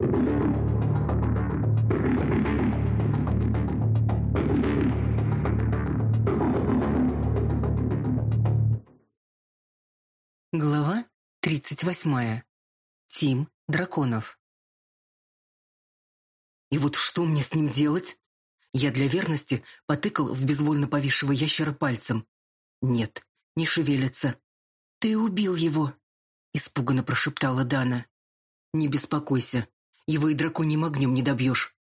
Глава тридцать восьмая. Тим Драконов. И вот что мне с ним делать? Я для верности потыкал в безвольно повисшего ящера пальцем. Нет, не шевелится. Ты убил его, испуганно прошептала Дана. Не беспокойся, его и драконьим огнем не добьешь.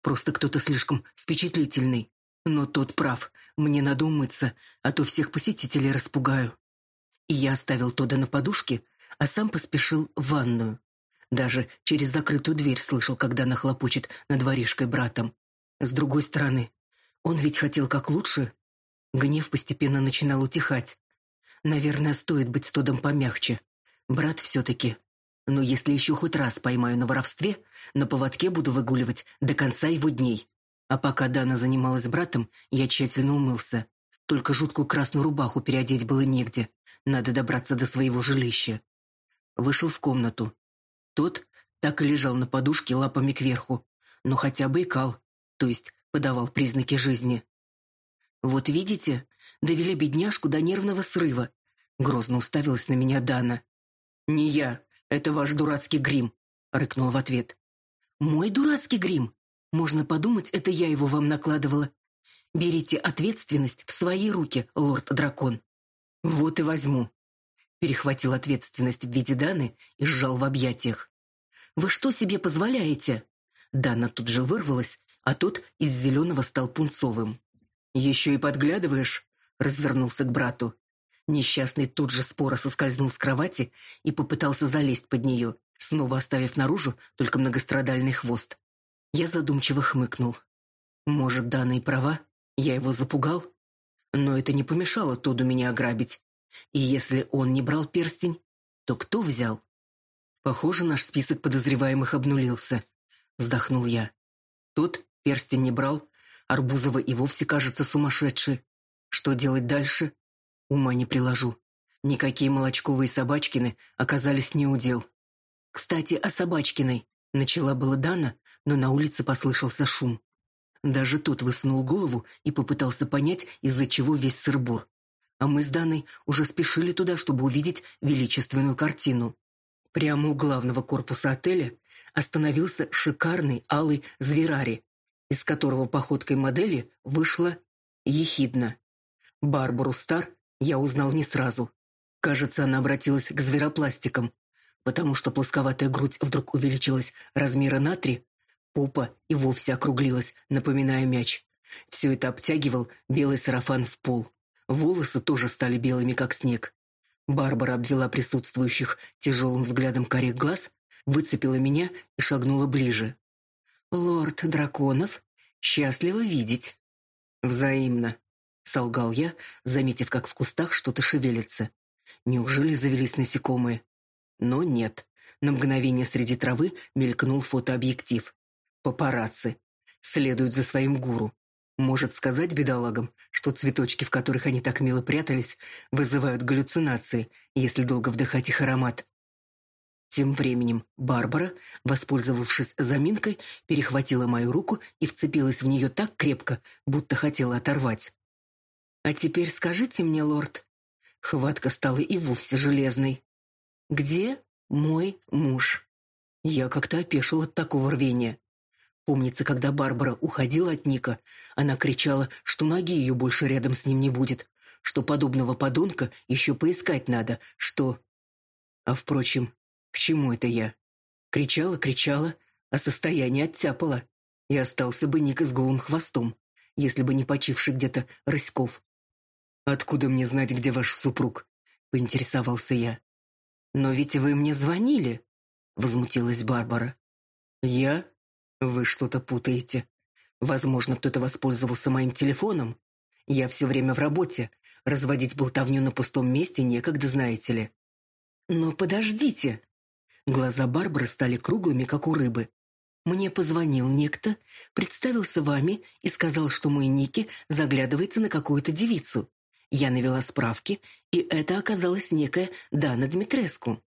Просто кто-то слишком впечатлительный. Но тот прав, мне надо умыться, а то всех посетителей распугаю. И я оставил Тода на подушке, а сам поспешил в ванную. Даже через закрытую дверь слышал, когда она хлопочет над воришкой братом. С другой стороны, он ведь хотел как лучше. Гнев постепенно начинал утихать. Наверное, стоит быть с Тодом помягче. Брат все-таки. Но если еще хоть раз поймаю на воровстве, на поводке буду выгуливать до конца его дней. А пока Дана занималась братом, я тщательно умылся. Только жуткую красную рубаху переодеть было негде. Надо добраться до своего жилища. Вышел в комнату. Тот так и лежал на подушке лапами кверху, но хотя бы икал, то есть подавал признаки жизни. «Вот видите, довели бедняжку до нервного срыва», — грозно уставилась на меня Дана. «Не я, это ваш дурацкий грим», — рыкнул в ответ. «Мой дурацкий грим? Можно подумать, это я его вам накладывала. Берите ответственность в свои руки, лорд-дракон». «Вот и возьму», — перехватил ответственность в виде Даны и сжал в объятиях. «Вы что себе позволяете?» Дана тут же вырвалась, а тот из зеленого стал пунцовым. «Еще и подглядываешь?» — развернулся к брату. Несчастный тут же споро соскользнул с кровати и попытался залезть под нее, снова оставив наружу только многострадальный хвост. Я задумчиво хмыкнул. «Может, Дана и права? Я его запугал?» Но это не помешало Тоду меня ограбить. И если он не брал перстень, то кто взял? Похоже, наш список подозреваемых обнулился. Вздохнул я. Тот перстень не брал, Арбузова и вовсе кажется сумасшедшей. Что делать дальше? Ума не приложу. Никакие Молочковые Собачкины оказались не удел. Кстати, о Собачкиной. Начала была Дана, но на улице послышался шум. Даже тот высунул голову и попытался понять, из-за чего весь сырбор. А мы с Даной уже спешили туда, чтобы увидеть величественную картину. Прямо у главного корпуса отеля остановился шикарный алый зверари, из которого походкой модели вышла ехидна. Барбару Стар я узнал не сразу. Кажется, она обратилась к зверопластикам, потому что плосковатая грудь вдруг увеличилась размера на три, Попа и вовсе округлилась, напоминая мяч. Все это обтягивал белый сарафан в пол. Волосы тоже стали белыми, как снег. Барбара обвела присутствующих тяжелым взглядом карих глаз, выцепила меня и шагнула ближе. «Лорд Драконов, счастливо видеть». «Взаимно», — солгал я, заметив, как в кустах что-то шевелится. Неужели завелись насекомые? Но нет. На мгновение среди травы мелькнул фотообъектив. Папарацци. Следуют за своим гуру. Может сказать бедолагам, что цветочки, в которых они так мило прятались, вызывают галлюцинации, если долго вдыхать их аромат. Тем временем Барбара, воспользовавшись заминкой, перехватила мою руку и вцепилась в нее так крепко, будто хотела оторвать. «А теперь скажите мне, лорд...» Хватка стала и вовсе железной. «Где мой муж?» Я как-то опешил от такого рвения. Помнится, когда Барбара уходила от Ника, она кричала, что ноги ее больше рядом с ним не будет, что подобного подонка еще поискать надо, что... А впрочем, к чему это я? Кричала, кричала, а состояние оттяпало. И остался бы Ник с голым хвостом, если бы не почивший где-то Рыськов. «Откуда мне знать, где ваш супруг?» — поинтересовался я. «Но ведь вы мне звонили», — возмутилась Барбара. «Я? Вы что-то путаете. Возможно, кто-то воспользовался моим телефоном. Я все время в работе. Разводить болтовню на пустом месте некогда, знаете ли. Но подождите. Глаза Барбары стали круглыми, как у рыбы. Мне позвонил некто, представился вами и сказал, что мой Ники заглядывается на какую-то девицу. Я навела справки, и это оказалась некая Дана Дмитреску.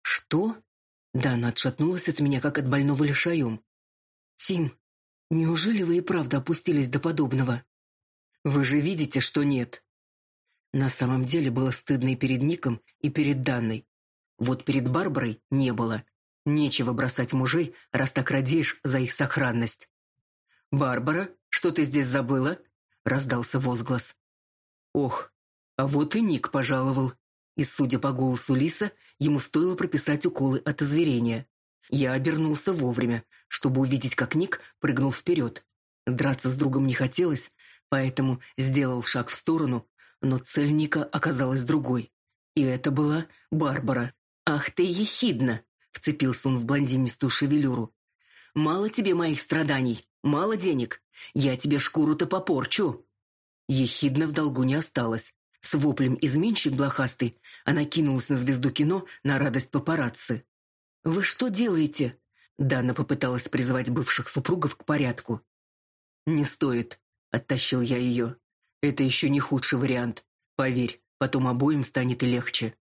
Что? Дана отшатнулась от меня, как от больного лишаем. «Тим, неужели вы и правда опустились до подобного?» «Вы же видите, что нет». На самом деле было стыдно и перед Ником, и перед Данной. Вот перед Барбарой не было. Нечего бросать мужей, раз так радеешь за их сохранность. «Барбара, что ты здесь забыла?» — раздался возглас. «Ох, а вот и Ник пожаловал». И, судя по голосу Лиса, ему стоило прописать уколы от озверения. Я обернулся вовремя, чтобы увидеть, как Ник прыгнул вперед. Драться с другом не хотелось, поэтому сделал шаг в сторону, но цель Ника оказалась другой. И это была Барбара. «Ах ты ехидна!» — вцепился он в блондинистую шевелюру. «Мало тебе моих страданий, мало денег. Я тебе шкуру-то попорчу». Ехидна в долгу не осталось. С воплем изменщик блохастый она кинулась на звезду кино на радость папарацци. «Вы что делаете?» Дана попыталась призвать бывших супругов к порядку. «Не стоит», — оттащил я ее. «Это еще не худший вариант. Поверь, потом обоим станет и легче».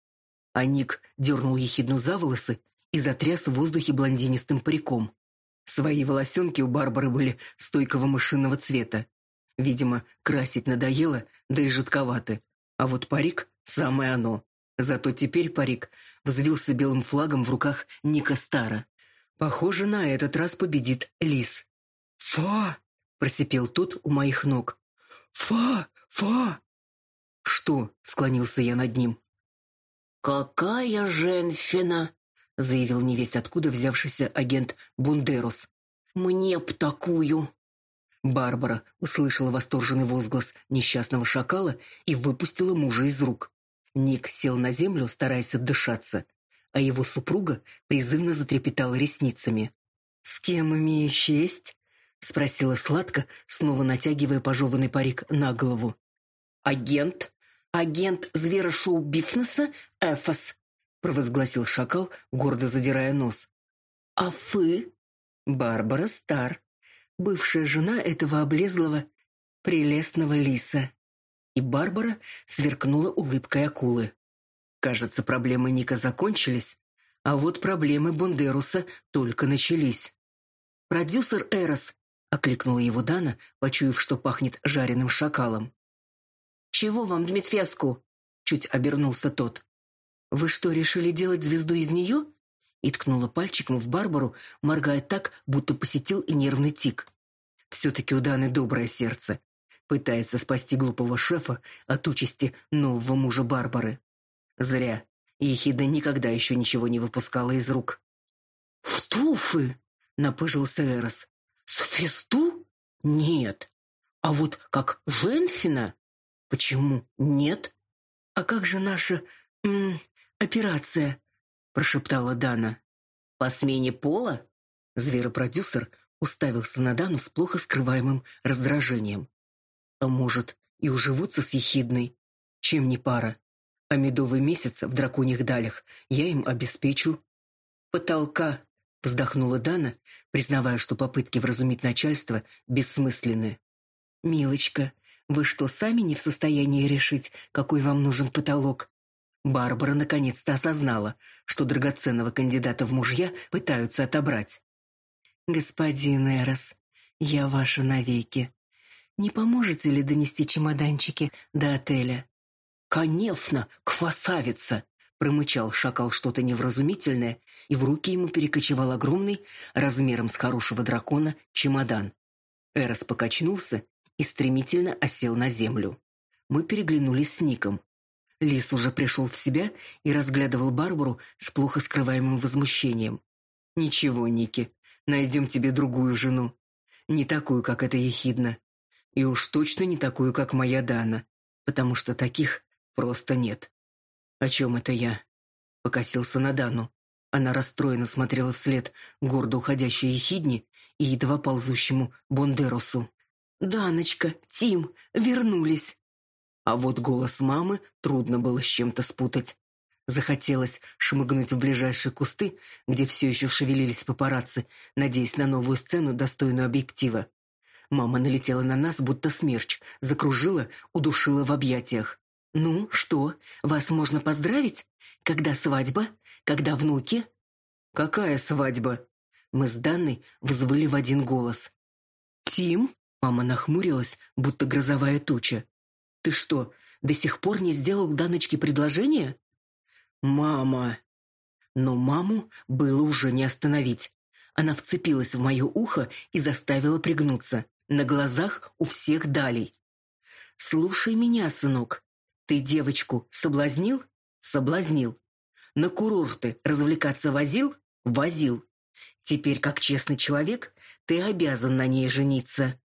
А Ник дернул ехидну за волосы и затряс в воздухе блондинистым париком. Свои волосенки у Барбары были стойкого мышиного цвета. Видимо, красить надоело, да и жидковаты. А вот парик — самое оно. Зато теперь парик взвился белым флагом в руках Ника Стара. Похоже, на этот раз победит Лис. «Фа!» — просипел тот у моих ног. «Фа! Фа!» «Что?» — склонился я над ним. «Какая женщина!» — заявил невесть откуда взявшийся агент Бундерус. «Мне б такую!» Барбара услышала восторженный возглас несчастного шакала и выпустила мужа из рук. Ник сел на землю, стараясь отдышаться, а его супруга призывно затрепетала ресницами. «С кем имею честь?» — спросила сладко, снова натягивая пожеванный парик на голову. «Агент? Агент зверошоу Бифнеса Эфос», — провозгласил шакал, гордо задирая нос. «А вы?» «Барбара Стар», бывшая жена этого облезлого, прелестного лиса. И Барбара сверкнула улыбкой акулы. Кажется, проблемы Ника закончились, а вот проблемы Бондеруса только начались. «Продюсер Эрос», — окликнула его Дана, почуяв, что пахнет жареным шакалом. «Чего вам, Дмитфеску?» — чуть обернулся тот. «Вы что, решили делать звезду из нее?» И ткнула пальчиком в Барбару, моргая так, будто посетил нервный тик. Все-таки у Даны доброе сердце. Пытается спасти глупого шефа от участи нового мужа Барбары. Зря. Ехида никогда еще ничего не выпускала из рук. «В туфы!» — напыжился Эрос. «С фисту? Нет. А вот как женщина? Почему нет?» «А как же наша... М, операция?» Прошептала Дана. По смене пола? Зверопродюсер уставился на Дану с плохо скрываемым раздражением. А может, и уживутся с ехидной? Чем не пара? А медовый месяц в драконьих далях я им обеспечу. Потолка, вздохнула Дана, признавая, что попытки вразумить начальство бессмысленны. Милочка, вы что, сами не в состоянии решить, какой вам нужен потолок? Барбара наконец-то осознала, что драгоценного кандидата в мужья пытаются отобрать. «Господин Эрос, я ваша навеки. Не поможете ли донести чемоданчики до отеля?» «Конечно, квасавица!» промычал шакал что-то невразумительное, и в руки ему перекочевал огромный, размером с хорошего дракона, чемодан. Эрос покачнулся и стремительно осел на землю. Мы переглянулись с Ником. Лис уже пришел в себя и разглядывал Барбару с плохо скрываемым возмущением. «Ничего, Ники, найдем тебе другую жену. Не такую, как эта ехидна. И уж точно не такую, как моя Дана, потому что таких просто нет». «О чем это я?» Покосился на Дану. Она расстроенно смотрела вслед гордо уходящей ехидне и едва ползущему Бондеросу. «Даночка, Тим, вернулись!» А вот голос мамы трудно было с чем-то спутать. Захотелось шмыгнуть в ближайшие кусты, где все еще шевелились папарацци, надеясь на новую сцену, достойную объектива. Мама налетела на нас, будто смерч, закружила, удушила в объятиях. «Ну, что, вас можно поздравить? Когда свадьба? Когда внуки?» Какая свадьба? Мы с Данной взвыли в один голос. Тим? Мама нахмурилась, будто грозовая туча. Ты что, до сих пор не сделал Даночке предложение? Мама. Но маму было уже не остановить. Она вцепилась в мое ухо и заставила пригнуться. На глазах у всех далей. «Слушай меня, сынок. Ты девочку соблазнил? Соблазнил. На курорты развлекаться возил? Возил. Теперь, как честный человек, ты обязан на ней жениться».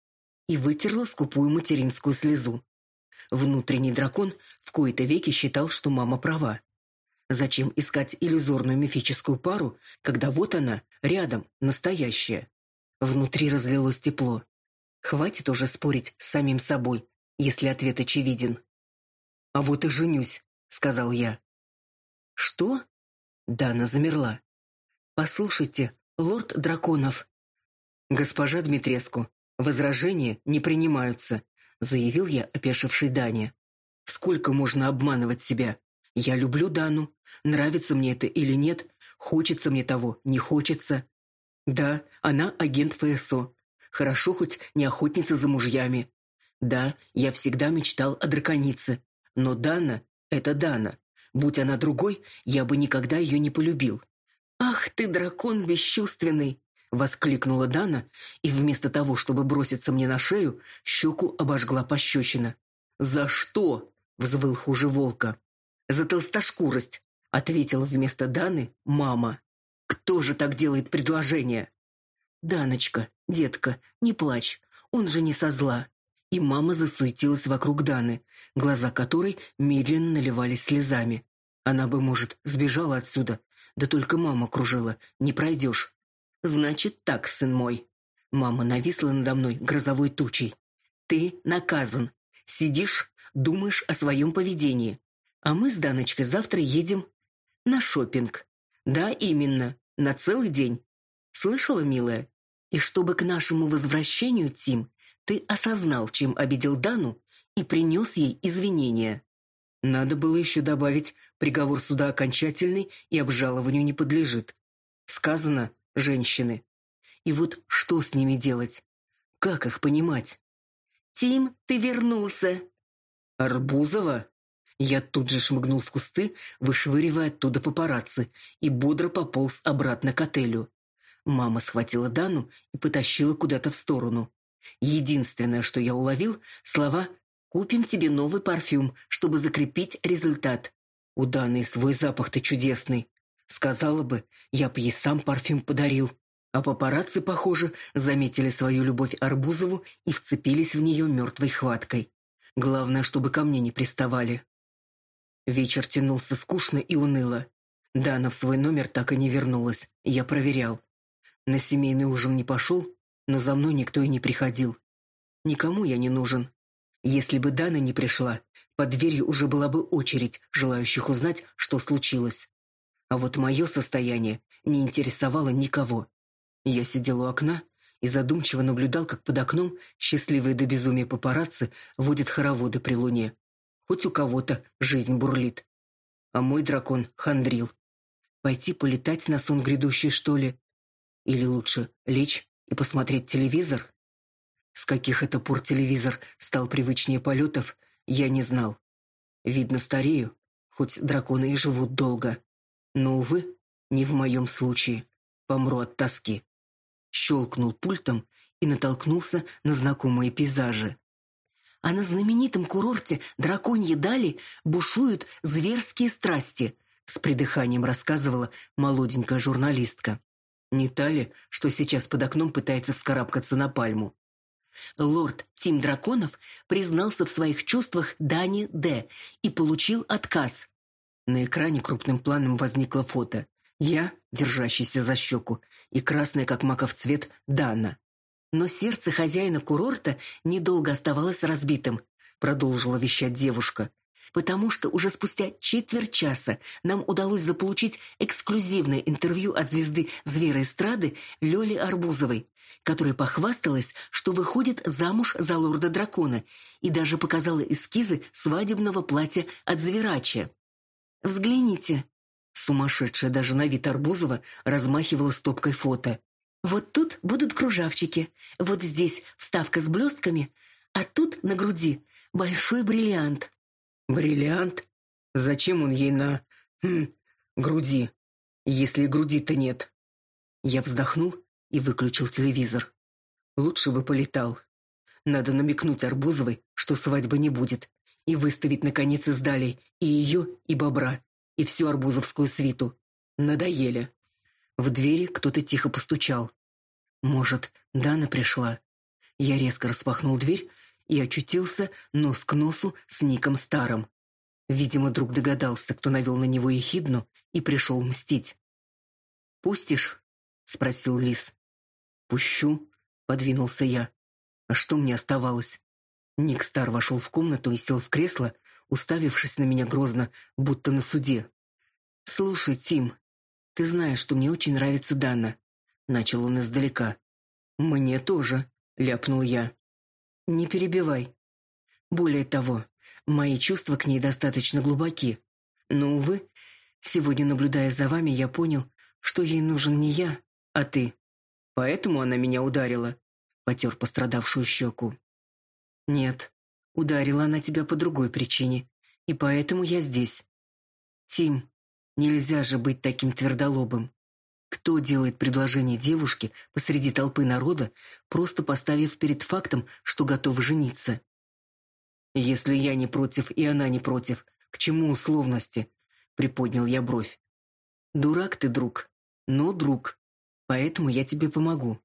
И вытерла скупую материнскую слезу. Внутренний дракон в кои-то веки считал, что мама права. Зачем искать иллюзорную мифическую пару, когда вот она, рядом, настоящая? Внутри разлилось тепло. Хватит уже спорить с самим собой, если ответ очевиден. «А вот и женюсь», — сказал я. «Что?» Дана замерла. «Послушайте, лорд Драконов». «Госпожа Дмитреску, возражения не принимаются», — заявил я, опешивший Дане. «Сколько можно обманывать себя? Я люблю Дану. Нравится мне это или нет, хочется мне того, не хочется. Да, она агент ФСО. Хорошо хоть не охотница за мужьями. Да, я всегда мечтал о драконице. Но Дана — это Дана. Будь она другой, я бы никогда ее не полюбил. «Ах ты, дракон бесчувственный!» — воскликнула Дана, и вместо того, чтобы броситься мне на шею, щеку обожгла пощечина. «За что?» — взвыл хуже волка за толстошкурость», — ответила вместо Даны мама. «Кто же так делает предложение?» «Даночка, детка, не плачь, он же не со зла». И мама засуетилась вокруг Даны, глаза которой медленно наливались слезами. Она бы, может, сбежала отсюда, да только мама кружила, не пройдешь. «Значит так, сын мой». Мама нависла надо мной грозовой тучей. «Ты наказан. Сидишь, думаешь о своем поведении. А мы с Даночкой завтра едем на шопинг. Да, именно, на целый день. Слышала, милая? И чтобы к нашему возвращению, Тим, ты осознал, чем обидел Дану и принес ей извинения. Надо было еще добавить, приговор суда окончательный и обжалованию не подлежит. Сказано «женщины». И вот что с ними делать? Как их понимать? «Тим, ты вернулся!» «Арбузова?» Я тут же шмыгнул в кусты, вышвыривая оттуда папарацци, и бодро пополз обратно к отелю. Мама схватила Дану и потащила куда-то в сторону. Единственное, что я уловил, слова «Купим тебе новый парфюм, чтобы закрепить результат». У Даны свой запах-то чудесный. Сказала бы, я б ей сам парфюм подарил. А папарацци, похоже, заметили свою любовь Арбузову и вцепились в нее мертвой хваткой. Главное, чтобы ко мне не приставали. Вечер тянулся скучно и уныло. Дана в свой номер так и не вернулась. Я проверял. На семейный ужин не пошел, но за мной никто и не приходил. Никому я не нужен. Если бы Дана не пришла, под дверью уже была бы очередь желающих узнать, что случилось. А вот мое состояние не интересовало никого. Я сидел у окна и задумчиво наблюдал, как под окном счастливые до безумия папарацци водят хороводы при луне. Хоть у кого-то жизнь бурлит. А мой дракон хандрил. Пойти полетать на сон грядущий, что ли? Или лучше лечь и посмотреть телевизор? С каких это пор телевизор стал привычнее полетов, я не знал. Видно, старею, хоть драконы и живут долго. Но, увы, не в моем случае. Помру от тоски. Щелкнул пультом и натолкнулся на знакомые пейзажи а на знаменитом курорте Драконьи Дали бушуют зверские страсти, с придыханием рассказывала молоденькая журналистка. Не та ли, что сейчас под окном пытается вскарабкаться на пальму? Лорд Тим Драконов признался в своих чувствах Дани Д. и получил отказ. На экране крупным планом возникло фото. Я, держащийся за щеку, и красная, как маков цвет, Дана. Но сердце хозяина курорта недолго оставалось разбитым, продолжила вещать девушка, потому что уже спустя четверть часа нам удалось заполучить эксклюзивное интервью от звезды звероэстрады Лёли Арбузовой, которая похвасталась, что выходит замуж за лорда-дракона и даже показала эскизы свадебного платья от зверачья. «Взгляните», Сумасшедшая даже на вид Арбузова размахивала стопкой фото. «Вот тут будут кружавчики, вот здесь вставка с блестками, а тут на груди большой бриллиант». «Бриллиант? Зачем он ей на... Хм, груди? Если груди-то нет?» Я вздохнул и выключил телевизор. Лучше бы полетал. Надо намекнуть Арбузовой, что свадьбы не будет, и выставить, наконец, из далей и ее, и бобра, и всю арбузовскую свиту. Надоели. В двери кто-то тихо постучал. Может, Дана пришла? Я резко распахнул дверь и очутился нос к носу с Ником Старым. Видимо, друг догадался, кто навел на него ехидну и пришел мстить. «Пустишь?» — спросил Лис. «Пущу», — подвинулся я. А что мне оставалось? Ник Стар вошел в комнату и сел в кресло, уставившись на меня грозно, будто на суде. «Слушай, Тим, ты знаешь, что мне очень нравится Дана», — начал он издалека. «Мне тоже», — ляпнул я. «Не перебивай. Более того, мои чувства к ней достаточно глубоки. Но, увы, сегодня, наблюдая за вами, я понял, что ей нужен не я, а ты. Поэтому она меня ударила потер пострадавшую щеку. «Нет, ударила она тебя по другой причине, и поэтому я здесь. Тим, нельзя же быть таким твердолобым. Кто делает предложение девушке посреди толпы народа, просто поставив перед фактом, что готов жениться? Если я не против и она не против, к чему условности? Приподнял я бровь. Дурак ты, друг, но друг, поэтому я тебе помогу.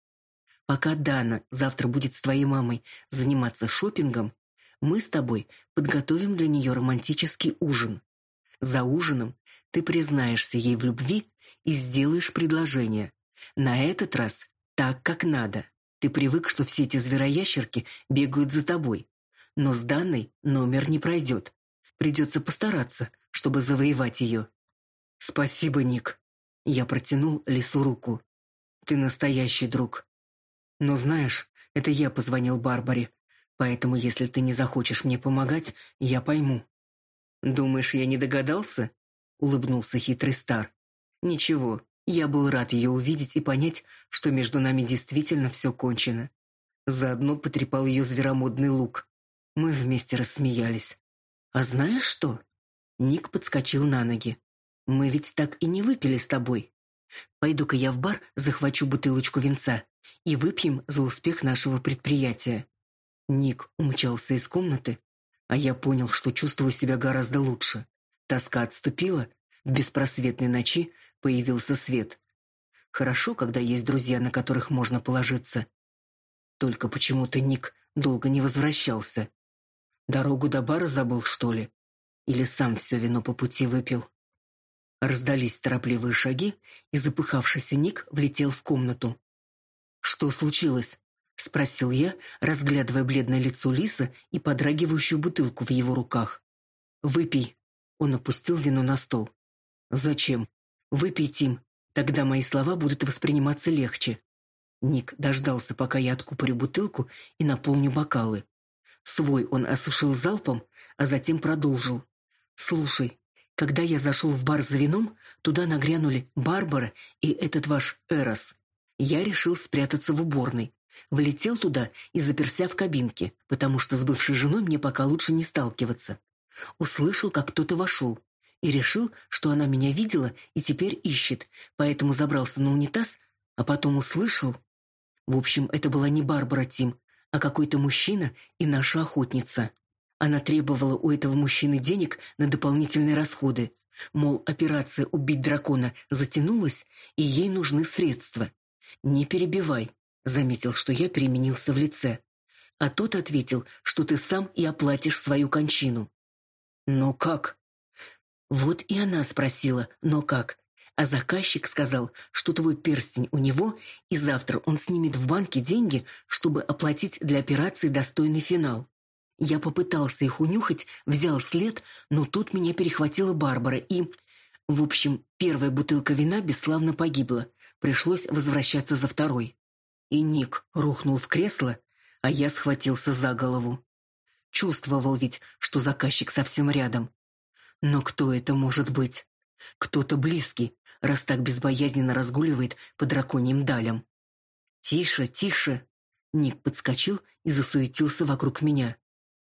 Пока Дана завтра будет с твоей мамой заниматься шопингом, мы с тобой подготовим для нее романтический ужин. За ужином ты признаешься ей в любви и сделаешь предложение. На этот раз так, как надо. Ты привык, что все эти звероящерки бегают за тобой. Но с Данной номер не пройдет. Придется постараться, чтобы завоевать ее. Спасибо, Ник. Я протянул Лису руку. Ты настоящий друг. Но знаешь, это я позвонил Барбаре, поэтому если ты не захочешь мне помогать, я пойму. Думаешь, я не догадался? улыбнулся хитрый Стар. Ничего, я был рад ее увидеть и понять, что между нами действительно все кончено. Заодно потрепал ее зверомодный лук. Мы вместе рассмеялись. А знаешь что? Ник подскочил на ноги. Мы ведь так и не выпили с тобой. Пойду-ка я в бар, захвачу бутылочку винца и выпьем за успех нашего предприятия. Ник умчался из комнаты, а я понял, что чувствую себя гораздо лучше. Тоска отступила, в беспросветной ночи появился свет. Хорошо, когда есть друзья, на которых можно положиться. Только почему-то Ник долго не возвращался. Дорогу до бара забыл, что ли? Или сам все вино по пути выпил? Раздались торопливые шаги, и запыхавшийся Ник влетел в комнату. «Что случилось?» — спросил я, разглядывая бледное лицо Лиса и подрагивающую бутылку в его руках. «Выпей». Он опустил вино на стол. «Зачем?» «Выпей, Тим. Тогда мои слова будут восприниматься легче». Ник дождался, пока я откупорю бутылку и наполню бокалы. Свой он осушил залпом, а затем продолжил. «Слушай, когда я зашел в бар за вином, туда нагрянули Барбара и этот ваш Эрос. Я решил спрятаться в уборной. Влетел туда и заперся в кабинке, потому что с бывшей женой мне пока лучше не сталкиваться. Услышал, как кто-то вошел, и решил, что она меня видела и теперь ищет, поэтому забрался на унитаз, а потом услышал... В общем, это была не Барбара Тим, а какой-то мужчина и наша охотница. Она требовала у этого мужчины денег на дополнительные расходы. Мол, операция «Убить дракона» затянулась, и ей нужны средства. «Не перебивай», — заметил, что я переменился в лице. А тот ответил, что ты сам и оплатишь свою кончину. «Но как?» Вот и она спросила «но как?», а заказчик сказал, что твой перстень у него, и завтра он снимет в банке деньги, чтобы оплатить для операции достойный финал. Я попытался их унюхать, взял след, но тут меня перехватила Барбара и... В общем, первая бутылка вина бесславно погибла. Пришлось возвращаться за второй. И Ник рухнул в кресло, а я схватился за голову. Чувствовал ведь, что заказчик совсем рядом. Но кто это может быть? Кто-то близкий, раз так безбоязненно разгуливает по драконьим далям. «Тише, тише!» Ник подскочил и засуетился вокруг меня.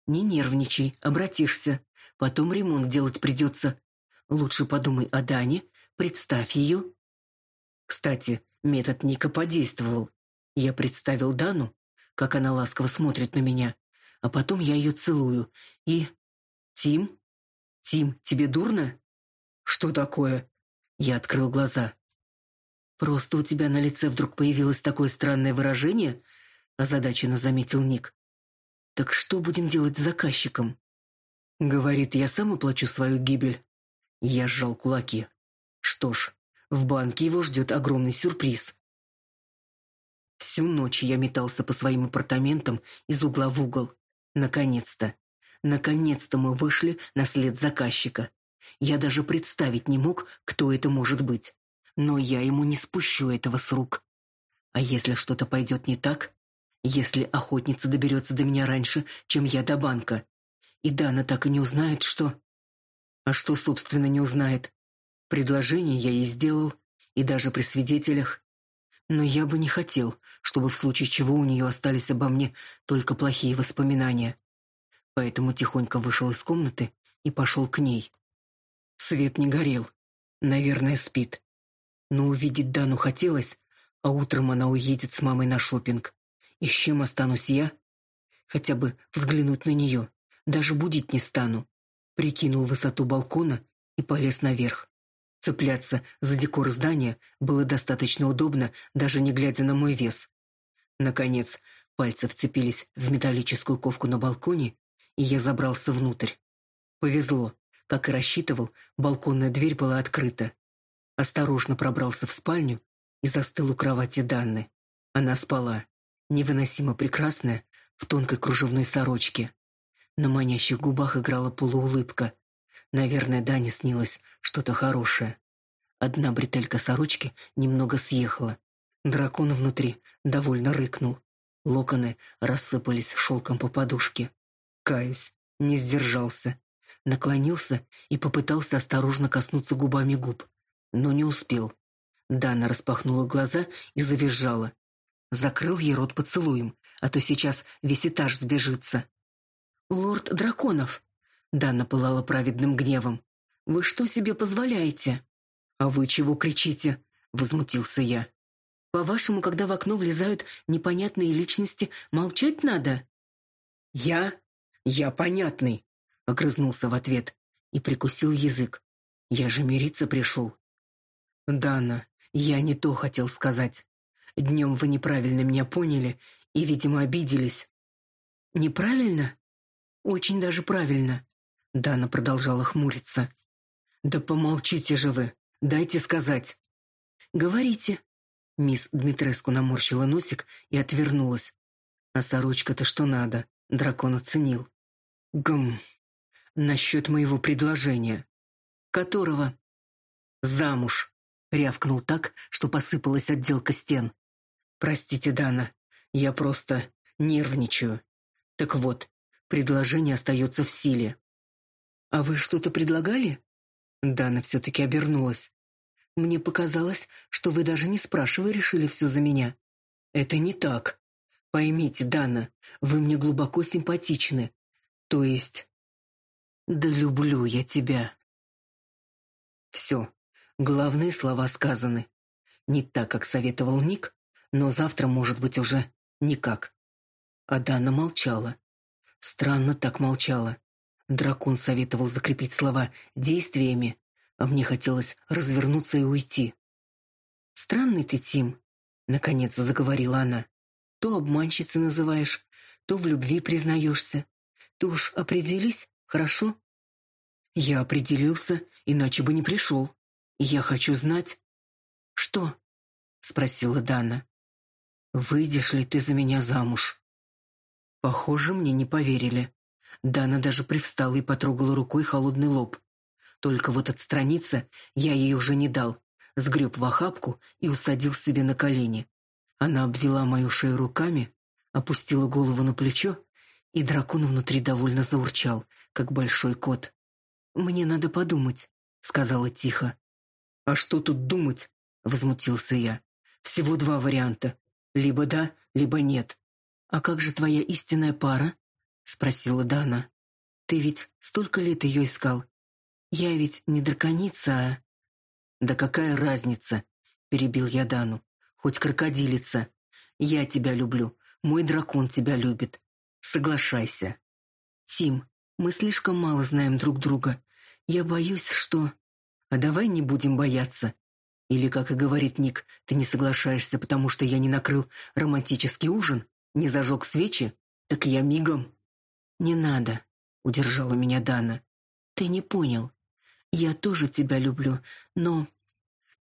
«Не нервничай, обратишься. Потом ремонт делать придется. Лучше подумай о Дане, представь ее». Кстати, метод Ника подействовал. Я представил Дану, как она ласково смотрит на меня, а потом я ее целую. И... «Тим? Тим, тебе дурно?» «Что такое?» Я открыл глаза. «Просто у тебя на лице вдруг появилось такое странное выражение?» озадаченно заметил Ник. «Так что будем делать с заказчиком?» «Говорит, я сам оплачу свою гибель». Я сжал кулаки. «Что ж, в банке его ждет огромный сюрприз». Всю ночь я метался по своим апартаментам из угла в угол. Наконец-то. Наконец-то мы вышли на след заказчика. Я даже представить не мог, кто это может быть. Но я ему не спущу этого с рук. А если что-то пойдет не так? Если охотница доберется до меня раньше, чем я до банка? И Дана так и не узнает, что... А что, собственно, не узнает? Предложение я ей сделал, и даже при свидетелях. Но я бы не хотел, чтобы в случае чего у нее остались обо мне только плохие воспоминания. Поэтому тихонько вышел из комнаты и пошел к ней. Свет не горел. Наверное, спит. Но увидеть Дану хотелось, а утром она уедет с мамой на шопинг. И с чем останусь я? Хотя бы взглянуть на нее. Даже будить не стану. Прикинул высоту балкона и полез наверх. Цепляться за декор здания было достаточно удобно, даже не глядя на мой вес. Наконец, пальцы вцепились в металлическую ковку на балконе, и я забрался внутрь. Повезло. Как и рассчитывал, балконная дверь была открыта. Осторожно пробрался в спальню и застыл у кровати Данны. Она спала, невыносимо прекрасная, в тонкой кружевной сорочке. На манящих губах играла полуулыбка. Наверное, Дане снилось что-то хорошее. Одна бретелька сорочки немного съехала. Дракон внутри довольно рыкнул. Локоны рассыпались шелком по подушке. Каюсь, не сдержался наклонился и попытался осторожно коснуться губами губ, но не успел. Дана распахнула глаза и завизжала. Закрыл ей рот поцелуем, а то сейчас весь этаж сбежится. «Лорд Драконов!» Дана пылала праведным гневом. «Вы что себе позволяете?» «А вы чего кричите?» — возмутился я. «По-вашему, когда в окно влезают непонятные личности, молчать надо?» «Я? Я понятный огрызнулся в ответ и прикусил язык. Я же мириться пришел. Дана, я не то хотел сказать. Днем вы неправильно меня поняли и, видимо, обиделись. Неправильно? Очень даже правильно. Дана продолжала хмуриться. Да помолчите же вы, дайте сказать. Говорите. Мисс Дмитреску наморщила носик и отвернулась. А сорочка-то что надо, дракон оценил. Гм, насчет моего предложения. Которого? Замуж. Рявкнул так, что посыпалась отделка стен. Простите, Дана, я просто нервничаю. Так вот, предложение остается в силе. А вы что-то предлагали? Дана все-таки обернулась. Мне показалось, что вы даже не спрашивая решили все за меня. Это не так. Поймите, Дана, вы мне глубоко симпатичны. То есть да люблю я тебя. Все. Главные слова сказаны. Не так, как советовал Ник, но завтра, может быть, уже никак. А Дана молчала. Странно так молчала. Дракон советовал закрепить слова действиями, а мне хотелось развернуться и уйти. «Странный ты, Тим», — наконец заговорила она. «То обманщицей называешь, то в любви признаешься. Ты уж определись, Хорошо? Я определился, иначе бы не пришел. Я хочу знать... Что? Спросила Дана. Выйдешь ли ты за меня замуж? Похоже, мне не поверили. Дана даже привстала и потрогала рукой холодный лоб. Только вот отстраниться я ей уже не дал. Сгреб в охапку и усадил себе на колени. Она обвела мою шею руками, опустила голову на плечо, и дракон внутри довольно заурчал — как большой кот. Мне надо подумать. — сказала тихо. «А что тут думать?» — возмутился я. «Всего два варианта. Либо да, либо нет». «А как же твоя истинная пара?» — спросила Дана. «Ты ведь столько лет ее искал. Я ведь не драконица, а...» «Да какая разница?» — перебил я Дану. «Хоть крокодилица. Я тебя люблю. Мой дракон тебя любит. Соглашайся». «Тим, мы слишком мало знаем друг друга. Я боюсь, что...» «А давай не будем бояться. Или, как и говорит Ник, ты не соглашаешься, потому что я не накрыл романтический ужин, не зажег свечи? Так я мигом». «Не надо», — удержала меня Дана. «Ты не понял. Я тоже тебя люблю, но...»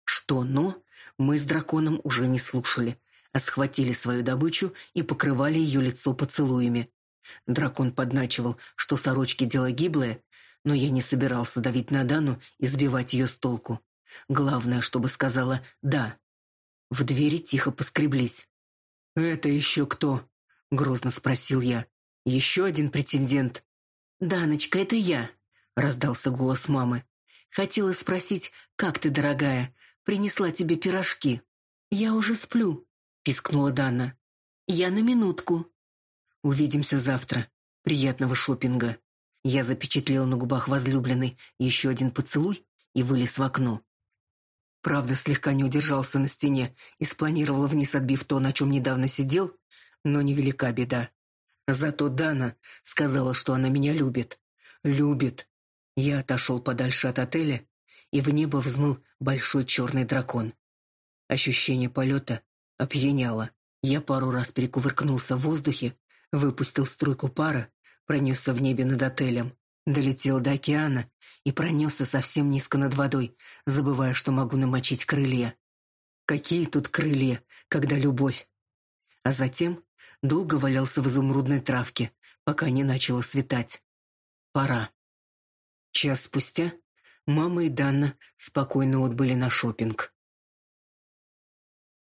«Что «но»?» Мы с драконом уже не слушали, а схватили свою добычу и покрывали ее лицо поцелуями. Дракон подначивал, что сорочки дело гиблое, но я не собирался давить на Дану и сбивать ее с толку. Главное, чтобы сказала «да». В двери тихо поскреблись. «Это еще кто?» — грозно спросил я. «Еще один претендент?» «Даночка, это я», — раздался голос мамы. «Хотела спросить, как ты, дорогая? Принесла тебе пирожки». «Я уже сплю», — пискнула Дана. «Я на минутку». Увидимся завтра. Приятного шопинга. Я запечатлел на губах возлюбленной еще один поцелуй и вылез в окно. Правда, слегка не удержался на стене и спланировал вниз, отбив то, на чем недавно сидел, но невелика беда. Зато Дана сказала, что она меня любит. Любит. Я отошел подальше от отеля, и в небо взмыл большой черный дракон. Ощущение полета опьяняло. Я пару раз перекувыркнулся в воздухе, Выпустил струйку пара, пронесся в небе над отелем, долетел до океана и пронесся совсем низко над водой, забывая, что могу намочить крылья. Какие тут крылья, когда любовь? А затем долго валялся в изумрудной травке, пока не начало светать. Пора. Час спустя мама и Данна спокойно отбыли на шопинг.